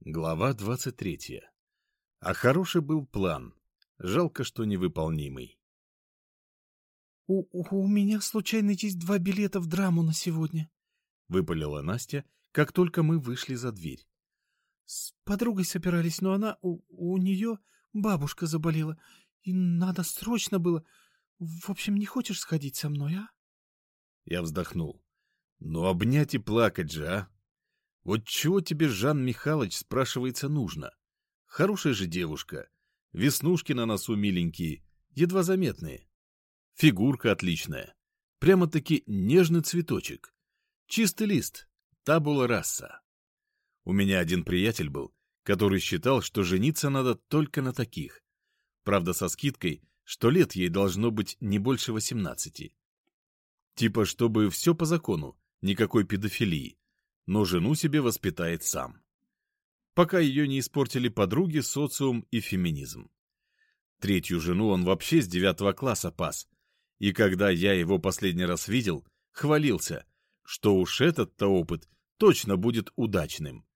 Глава 23. А хороший был план. Жалко, что невыполнимый. У, у, у меня случайно есть два билета в драму на сегодня, — выпалила Настя, как только мы вышли за дверь. — С подругой собирались, но она... У, у нее бабушка заболела, и надо срочно было... В общем, не хочешь сходить со мной, а? Я вздохнул. — Ну, обнять и плакать же, а? Вот чего тебе, Жан Михайлович, спрашивается, нужно? Хорошая же девушка. Веснушки на носу миленькие, едва заметные. Фигурка отличная. Прямо-таки нежный цветочек. Чистый лист. Табула раса. У меня один приятель был, который считал, что жениться надо только на таких. Правда, со скидкой, что лет ей должно быть не больше восемнадцати. Типа, чтобы все по закону, никакой педофилии но жену себе воспитает сам. Пока ее не испортили подруги, социум и феминизм. Третью жену он вообще с девятого класса пас, и когда я его последний раз видел, хвалился, что уж этот-то опыт точно будет удачным.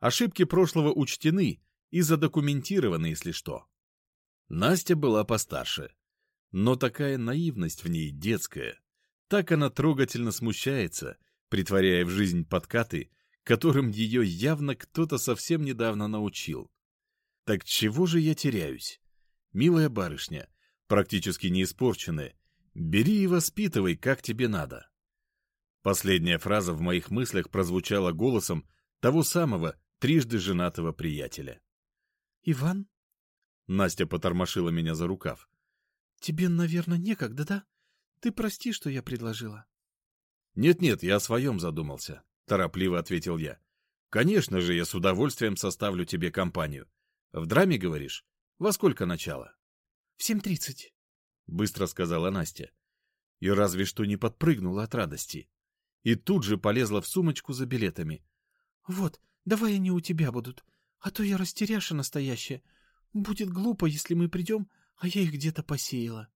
Ошибки прошлого учтены и задокументированы, если что. Настя была постарше, но такая наивность в ней детская. Так она трогательно смущается — притворяя в жизнь подкаты, которым ее явно кто-то совсем недавно научил. Так чего же я теряюсь? Милая барышня, практически не испорченная, бери и воспитывай, как тебе надо. Последняя фраза в моих мыслях прозвучала голосом того самого трижды женатого приятеля. — Иван? Настя потормошила меня за рукав. — Тебе, наверное, некогда, да? Ты прости, что я предложила. «Нет-нет, я о своем задумался», — торопливо ответил я. «Конечно же, я с удовольствием составлю тебе компанию. В драме, говоришь? Во сколько начало?» «В семь тридцать», — быстро сказала Настя. И разве что не подпрыгнула от радости. И тут же полезла в сумочку за билетами. «Вот, давай они у тебя будут, а то я растеряша настоящая. Будет глупо, если мы придем, а я их где-то посеяла».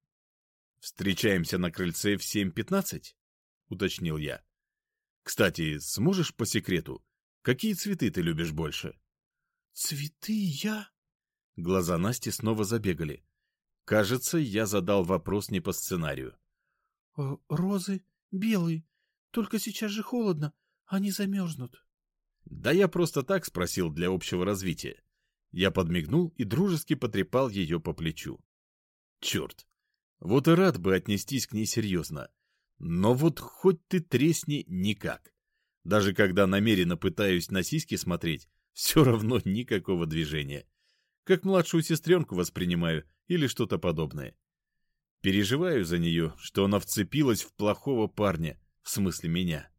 «Встречаемся на крыльце в семь пятнадцать?» — уточнил я. «Кстати, сможешь по секрету, какие цветы ты любишь больше?» «Цветы я...» Глаза Насти снова забегали. Кажется, я задал вопрос не по сценарию. «Э, «Розы белые, только сейчас же холодно, они замерзнут». «Да я просто так спросил для общего развития». Я подмигнул и дружески потрепал ее по плечу. «Черт! Вот и рад бы отнестись к ней серьезно, но вот хоть ты тресни никак. Даже когда намеренно пытаюсь на сиськи смотреть, все равно никакого движения. Как младшую сестренку воспринимаю или что-то подобное. Переживаю за нее, что она вцепилась в плохого парня, в смысле меня.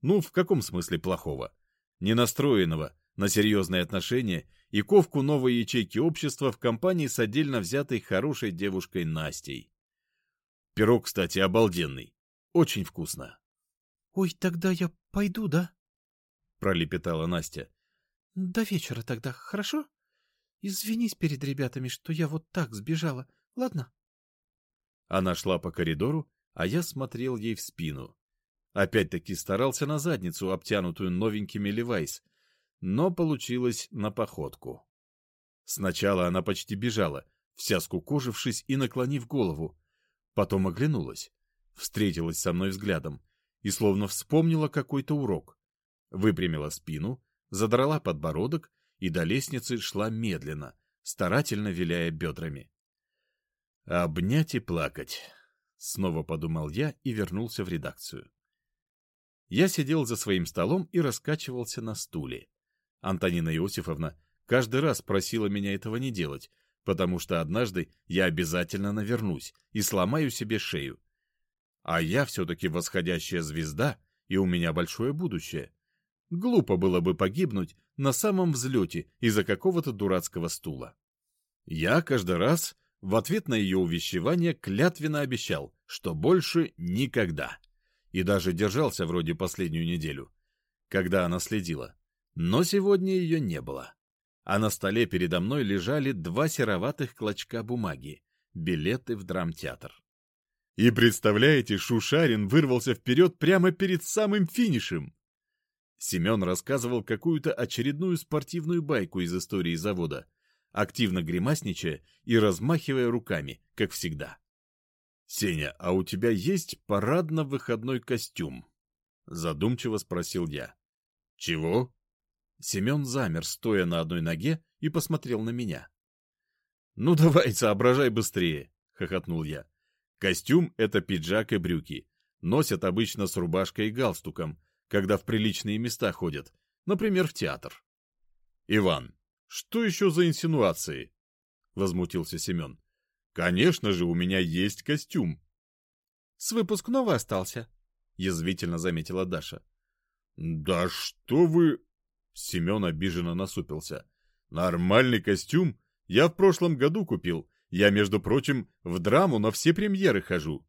Ну, в каком смысле плохого? Ненастроенного на серьезные отношения и ковку новой ячейки общества в компании с отдельно взятой хорошей девушкой Настей. Пирог, кстати, обалденный. Очень вкусно. — Ой, тогда я пойду, да? — пролепетала Настя. — До вечера тогда, хорошо? Извинись перед ребятами, что я вот так сбежала, ладно? Она шла по коридору, а я смотрел ей в спину. Опять-таки старался на задницу, обтянутую новенькими левайс, но получилось на походку. Сначала она почти бежала, вся скукожившись и наклонив голову, Потом оглянулась, встретилась со мной взглядом и словно вспомнила какой-то урок. Выпрямила спину, задрала подбородок и до лестницы шла медленно, старательно виляя бедрами. «Обнять и плакать», — снова подумал я и вернулся в редакцию. Я сидел за своим столом и раскачивался на стуле. Антонина Иосифовна каждый раз просила меня этого не делать, потому что однажды я обязательно навернусь и сломаю себе шею. А я все-таки восходящая звезда, и у меня большое будущее. Глупо было бы погибнуть на самом взлете из-за какого-то дурацкого стула. Я каждый раз в ответ на ее увещевание клятвенно обещал, что больше никогда. И даже держался вроде последнюю неделю, когда она следила. Но сегодня ее не было а на столе передо мной лежали два сероватых клочка бумаги — билеты в драмтеатр. И представляете, Шушарин вырвался вперед прямо перед самым финишем. Семен рассказывал какую-то очередную спортивную байку из истории завода, активно гримасничая и размахивая руками, как всегда. «Сеня, а у тебя есть парадно-выходной костюм?» Задумчиво спросил я. «Чего?» Семен замер, стоя на одной ноге, и посмотрел на меня. «Ну давай, соображай быстрее!» — хохотнул я. «Костюм — это пиджак и брюки. Носят обычно с рубашкой и галстуком, когда в приличные места ходят, например, в театр». «Иван, что еще за инсинуации?» — возмутился Семен. «Конечно же, у меня есть костюм». «С выпускного остался», — язвительно заметила Даша. «Да что вы...» Семен обиженно насупился. «Нормальный костюм я в прошлом году купил. Я, между прочим, в драму на все премьеры хожу».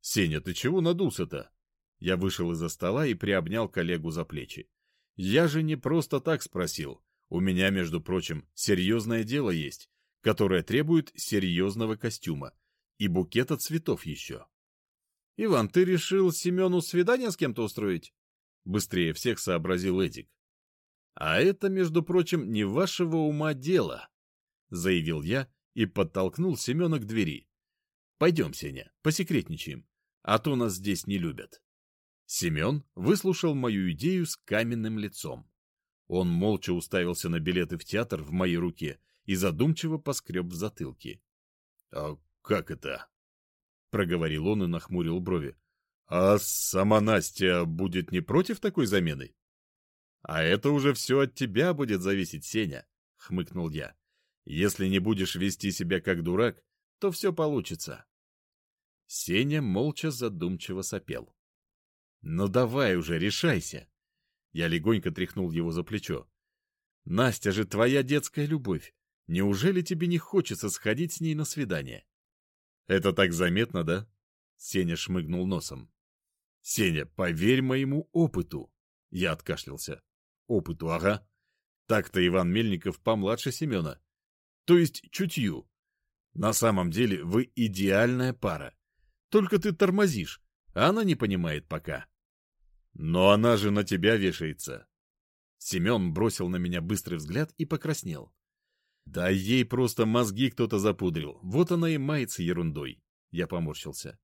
«Сеня, ты чего надулся-то?» Я вышел из-за стола и приобнял коллегу за плечи. «Я же не просто так спросил. У меня, между прочим, серьезное дело есть, которое требует серьезного костюма. И букета цветов еще». «Иван, ты решил Семену свидание с кем-то устроить?» Быстрее всех сообразил Эдик. «А это, между прочим, не вашего ума дело», — заявил я и подтолкнул Семена к двери. «Пойдем, Сеня, посекретничаем, а то нас здесь не любят». Семен выслушал мою идею с каменным лицом. Он молча уставился на билеты в театр в моей руке и задумчиво поскреб в затылке. — А как это? — проговорил он и нахмурил брови. — А сама Настя будет не против такой замены? — А это уже все от тебя будет зависеть, Сеня, — хмыкнул я. — Если не будешь вести себя как дурак, то все получится. Сеня молча задумчиво сопел. — Ну давай уже, решайся. Я легонько тряхнул его за плечо. — Настя же твоя детская любовь. Неужели тебе не хочется сходить с ней на свидание? — Это так заметно, да? Сеня шмыгнул носом. Сеня, поверь моему опыту. Я откашлялся. Опыту, ага. Так-то Иван Мельников помладше Семена. То есть чутью. На самом деле вы идеальная пара. Только ты тормозишь, а она не понимает пока. Но она же на тебя вешается. Семен бросил на меня быстрый взгляд и покраснел. Да ей просто мозги кто-то запудрил. Вот она и мается ерундой. Я поморщился.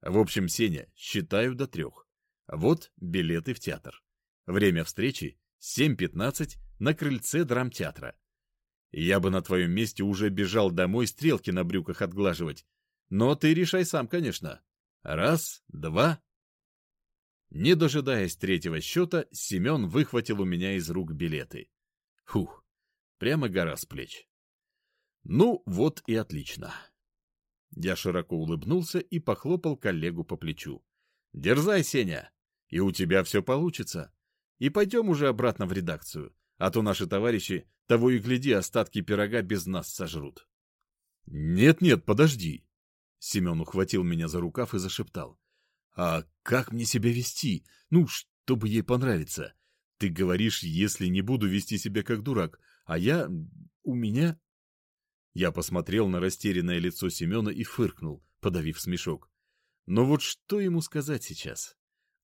В общем, Сеня, считаю до трех. Вот билеты в театр. Время встречи 7.15 на крыльце драмтеатра. Я бы на твоем месте уже бежал домой стрелки на брюках отглаживать. Но ты решай сам, конечно. Раз, два. Не дожидаясь третьего счета, Семен выхватил у меня из рук билеты. Фух, прямо гора с плеч. Ну, вот и отлично. Я широко улыбнулся и похлопал коллегу по плечу. «Дерзай, Сеня, и у тебя все получится. И пойдем уже обратно в редакцию, а то наши товарищи, того и гляди, остатки пирога без нас сожрут». «Нет-нет, подожди!» Семен ухватил меня за рукав и зашептал. «А как мне себя вести? Ну, чтобы ей понравиться. Ты говоришь, если не буду вести себя как дурак, а я... у меня...» Я посмотрел на растерянное лицо Семена и фыркнул, подавив смешок. Но вот что ему сказать сейчас?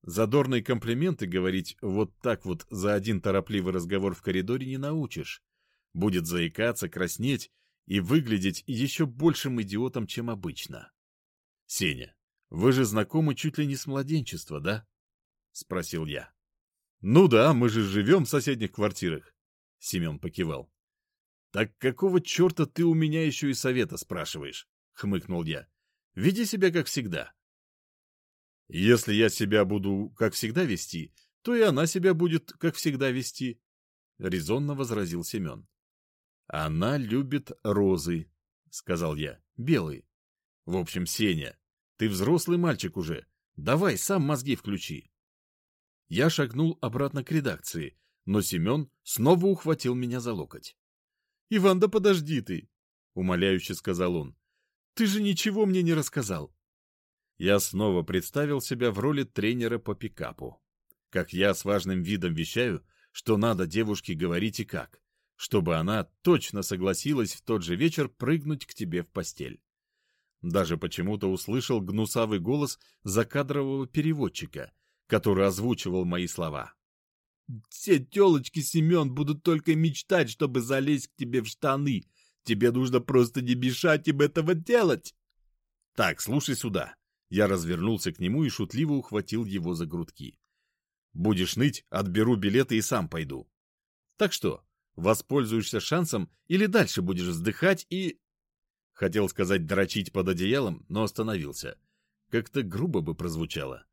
Задорные комплименты говорить вот так вот за один торопливый разговор в коридоре не научишь. Будет заикаться, краснеть и выглядеть еще большим идиотом, чем обычно. — Сеня, вы же знакомы чуть ли не с младенчества, да? — спросил я. — Ну да, мы же живем в соседних квартирах. Семен покивал. «Так какого черта ты у меня еще и совета спрашиваешь?» — хмыкнул я. «Веди себя как всегда». «Если я себя буду как всегда вести, то и она себя будет как всегда вести», — резонно возразил Семен. «Она любит розы», — сказал я, — «белые». «В общем, Сеня, ты взрослый мальчик уже, давай сам мозги включи». Я шагнул обратно к редакции, но Семен снова ухватил меня за локоть. Иван, да подожди ты, — умоляюще сказал он. — Ты же ничего мне не рассказал. Я снова представил себя в роли тренера по пикапу. Как я с важным видом вещаю, что надо девушке говорить и как, чтобы она точно согласилась в тот же вечер прыгнуть к тебе в постель. Даже почему-то услышал гнусавый голос закадрового переводчика, который озвучивал мои слова. Все телочки, Семен, будут только мечтать, чтобы залезть к тебе в штаны. Тебе нужно просто не мешать им этого делать. Так, слушай сюда. Я развернулся к нему и шутливо ухватил его за грудки. Будешь ныть, отберу билеты и сам пойду. Так что, воспользуешься шансом или дальше будешь вздыхать и... Хотел сказать дрочить под одеялом, но остановился. Как-то грубо бы прозвучало.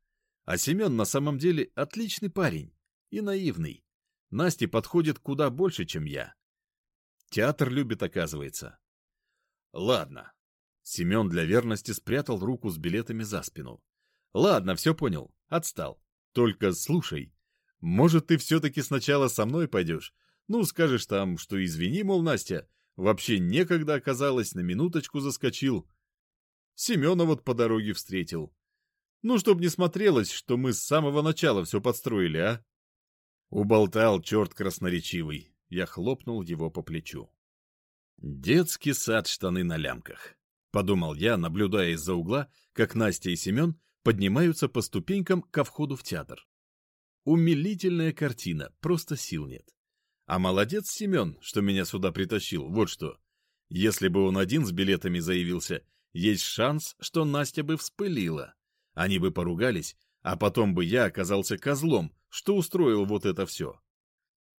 А Семен на самом деле отличный парень и наивный. Насте подходит куда больше, чем я. Театр любит, оказывается. Ладно. Семен для верности спрятал руку с билетами за спину. Ладно, все понял. Отстал. Только слушай. Может, ты все-таки сначала со мной пойдешь? Ну, скажешь там, что извини, мол, Настя, вообще некогда оказалось, на минуточку заскочил. Семена вот по дороге встретил. Ну, чтоб не смотрелось, что мы с самого начала все подстроили, а? Уболтал черт красноречивый. Я хлопнул его по плечу. «Детский сад, штаны на лямках», — подумал я, наблюдая из-за угла, как Настя и Семен поднимаются по ступенькам ко входу в театр. Умилительная картина, просто сил нет. А молодец Семен, что меня сюда притащил, вот что. Если бы он один с билетами заявился, есть шанс, что Настя бы вспылила. Они бы поругались, а потом бы я оказался козлом, что устроил вот это все.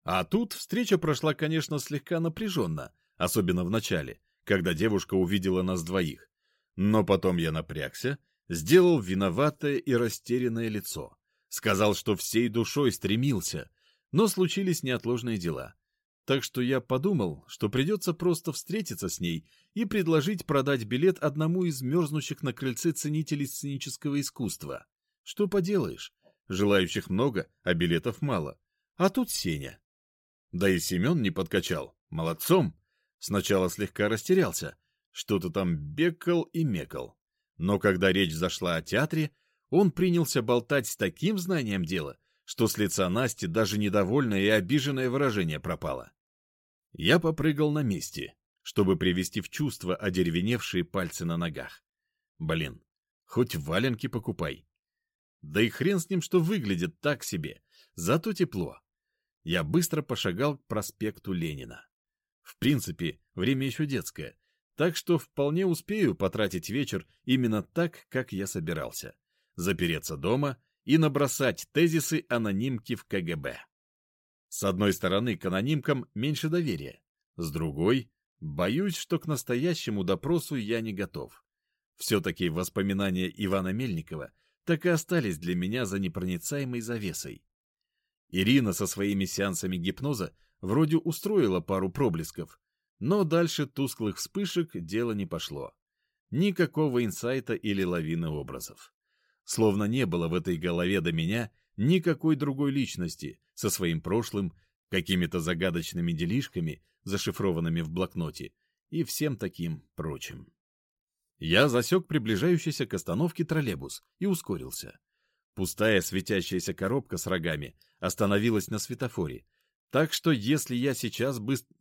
А тут встреча прошла, конечно, слегка напряженно, особенно в начале, когда девушка увидела нас двоих. Но потом я напрягся, сделал виноватое и растерянное лицо. Сказал, что всей душой стремился, но случились неотложные дела. Так что я подумал, что придется просто встретиться с ней и предложить продать билет одному из мерзнущих на крыльце ценителей сценического искусства. Что поделаешь, желающих много, а билетов мало. А тут Сеня. Да и Семен не подкачал. Молодцом. Сначала слегка растерялся. Что-то там бекал и мекал. Но когда речь зашла о театре, он принялся болтать с таким знанием дела, что с лица Насти даже недовольное и обиженное выражение пропало. Я попрыгал на месте, чтобы привести в чувство одеревеневшие пальцы на ногах. Блин, хоть валенки покупай. Да и хрен с ним, что выглядит так себе, зато тепло. Я быстро пошагал к проспекту Ленина. В принципе, время еще детское, так что вполне успею потратить вечер именно так, как я собирался. Запереться дома и набросать тезисы анонимки в КГБ. С одной стороны, к анонимкам меньше доверия. С другой, боюсь, что к настоящему допросу я не готов. Все-таки воспоминания Ивана Мельникова так и остались для меня за непроницаемой завесой. Ирина со своими сеансами гипноза вроде устроила пару проблесков, но дальше тусклых вспышек дело не пошло. Никакого инсайта или лавины образов. Словно не было в этой голове до меня никакой другой личности со своим прошлым, какими-то загадочными делишками, зашифрованными в блокноте, и всем таким прочим. Я засек приближающийся к остановке троллейбус и ускорился. Пустая светящаяся коробка с рогами остановилась на светофоре, так что если я сейчас быстро...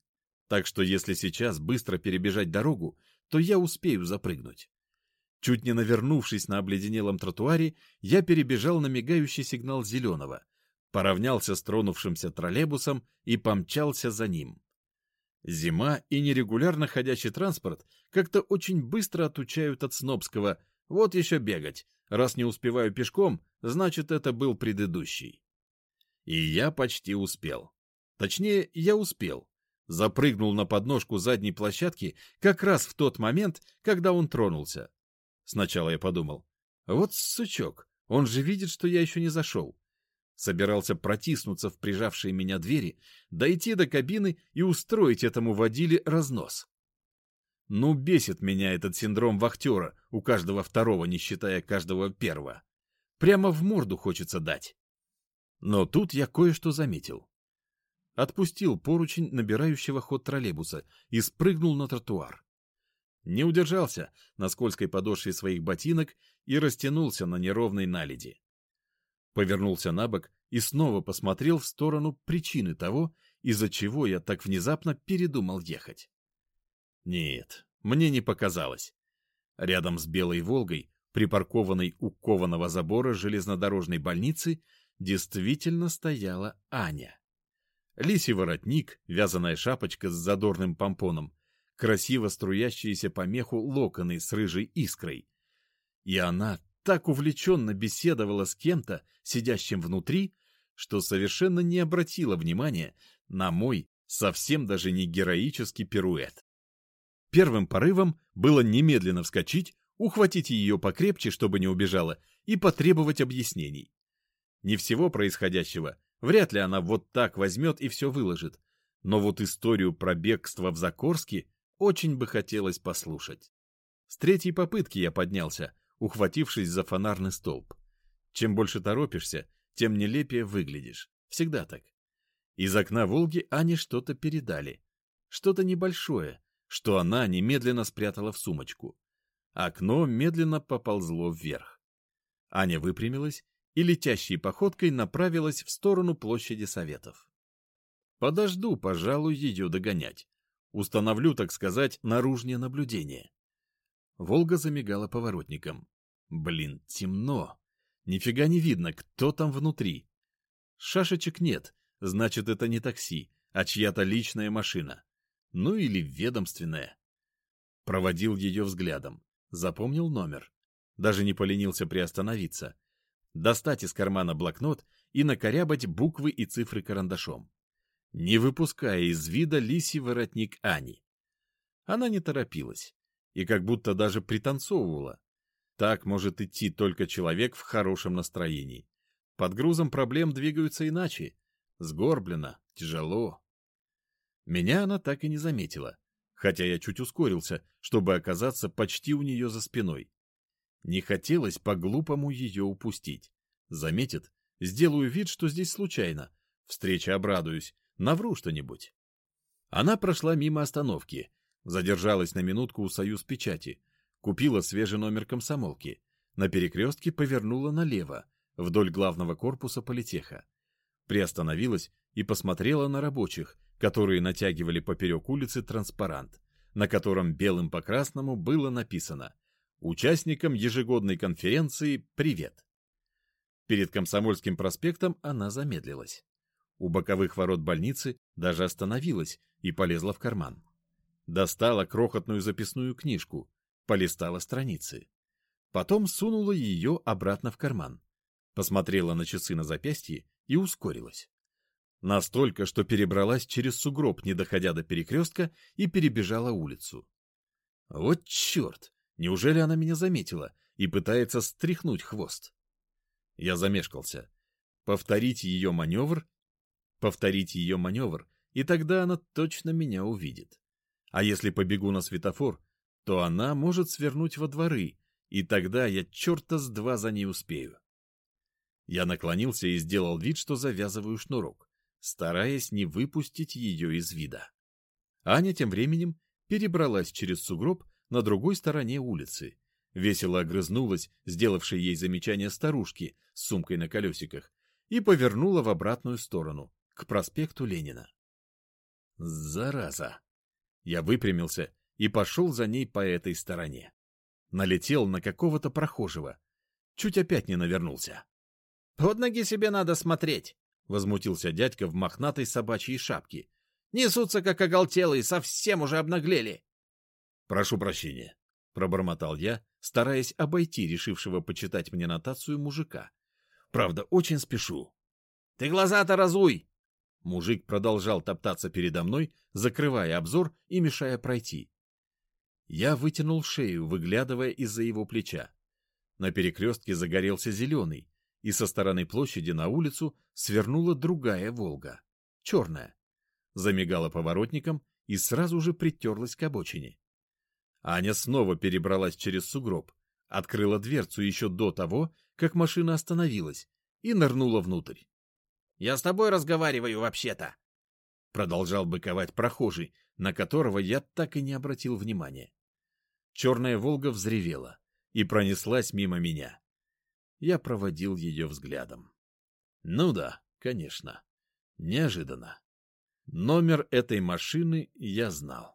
Так что если сейчас быстро перебежать дорогу, то я успею запрыгнуть. Чуть не навернувшись на обледенелом тротуаре, я перебежал на мигающий сигнал зеленого, поравнялся с тронувшимся троллейбусом и помчался за ним. Зима и нерегулярно ходящий транспорт как-то очень быстро отучают от снобского «вот еще бегать, раз не успеваю пешком, значит, это был предыдущий». И я почти успел. Точнее, я успел. Запрыгнул на подножку задней площадки как раз в тот момент, когда он тронулся. Сначала я подумал, вот сучок, он же видит, что я еще не зашел. Собирался протиснуться в прижавшие меня двери, дойти до кабины и устроить этому водиле разнос. Ну, бесит меня этот синдром вахтера, у каждого второго, не считая каждого первого. Прямо в морду хочется дать. Но тут я кое-что заметил. Отпустил поручень набирающего ход троллейбуса и спрыгнул на тротуар. Не удержался на скользкой подошве своих ботинок и растянулся на неровной наледи. Повернулся на бок и снова посмотрел в сторону причины того, из-за чего я так внезапно передумал ехать. Нет, мне не показалось. Рядом с белой «Волгой», припаркованной у кованого забора железнодорожной больницы, действительно стояла Аня. Лисий воротник, вязаная шапочка с задорным помпоном, красиво струящиеся по меху локоны с рыжей искрой. И она так увлеченно беседовала с кем-то, сидящим внутри, что совершенно не обратила внимания на мой совсем даже не героический пируэт. Первым порывом было немедленно вскочить, ухватить ее покрепче, чтобы не убежала, и потребовать объяснений. Не всего происходящего, вряд ли она вот так возьмет и все выложит, но вот историю про бегство в Закорске очень бы хотелось послушать. С третьей попытки я поднялся, ухватившись за фонарный столб. Чем больше торопишься, тем нелепее выглядишь. Всегда так. Из окна «Волги» Ане что-то передали. Что-то небольшое, что она немедленно спрятала в сумочку. Окно медленно поползло вверх. Аня выпрямилась и летящей походкой направилась в сторону площади Советов. Подожду, пожалуй, ее догонять. Установлю, так сказать, наружнее наблюдение. Волга замигала поворотником. Блин, темно. Нифига не видно, кто там внутри. Шашечек нет, значит, это не такси, а чья-то личная машина. Ну или ведомственная. Проводил ее взглядом. Запомнил номер. Даже не поленился приостановиться. Достать из кармана блокнот и накорябать буквы и цифры карандашом не выпуская из вида лисий воротник Ани. Она не торопилась и как будто даже пританцовывала. Так может идти только человек в хорошем настроении. Под грузом проблем двигаются иначе. Сгорблено, тяжело. Меня она так и не заметила, хотя я чуть ускорился, чтобы оказаться почти у нее за спиной. Не хотелось по-глупому ее упустить. Заметит, сделаю вид, что здесь случайно. Встреча обрадуюсь, Навру что-нибудь. Она прошла мимо остановки, задержалась на минутку у «Союз печати», купила свежий номер комсомолки, на перекрестке повернула налево, вдоль главного корпуса политеха. Приостановилась и посмотрела на рабочих, которые натягивали поперек улицы транспарант, на котором белым по красному было написано «Участникам ежегодной конференции привет». Перед Комсомольским проспектом она замедлилась. У боковых ворот больницы даже остановилась и полезла в карман. Достала крохотную записную книжку, полистала страницы. Потом сунула ее обратно в карман. Посмотрела на часы на запястье и ускорилась. Настолько, что перебралась через сугроб, не доходя до перекрестка, и перебежала улицу. Вот черт! Неужели она меня заметила и пытается стряхнуть хвост? Я замешкался. Повторить ее маневр повторить ее маневр, и тогда она точно меня увидит. А если побегу на светофор, то она может свернуть во дворы, и тогда я черта с два за ней успею. Я наклонился и сделал вид, что завязываю шнурок, стараясь не выпустить ее из вида. Аня тем временем перебралась через сугроб на другой стороне улицы, весело огрызнулась, сделавшей ей замечание старушки с сумкой на колесиках, и повернула в обратную сторону, к проспекту Ленина. Зараза! Я выпрямился и пошел за ней по этой стороне. Налетел на какого-то прохожего. Чуть опять не навернулся. — Под ноги себе надо смотреть! — возмутился дядька в мохнатой собачьей шапке. — Несутся, как оголтелые, совсем уже обнаглели! — Прошу прощения, — пробормотал я, стараясь обойти решившего почитать мне нотацию мужика. — Правда, очень спешу. — Ты глаза-то разуй! Мужик продолжал топтаться передо мной, закрывая обзор и мешая пройти. Я вытянул шею, выглядывая из-за его плеча. На перекрестке загорелся зеленый, и со стороны площади на улицу свернула другая «Волга», черная. Замигала поворотником и сразу же притерлась к обочине. Аня снова перебралась через сугроб, открыла дверцу еще до того, как машина остановилась, и нырнула внутрь. Я с тобой разговариваю вообще-то!» Продолжал быковать прохожий, на которого я так и не обратил внимания. Черная «Волга» взревела и пронеслась мимо меня. Я проводил ее взглядом. Ну да, конечно. Неожиданно. Номер этой машины я знал.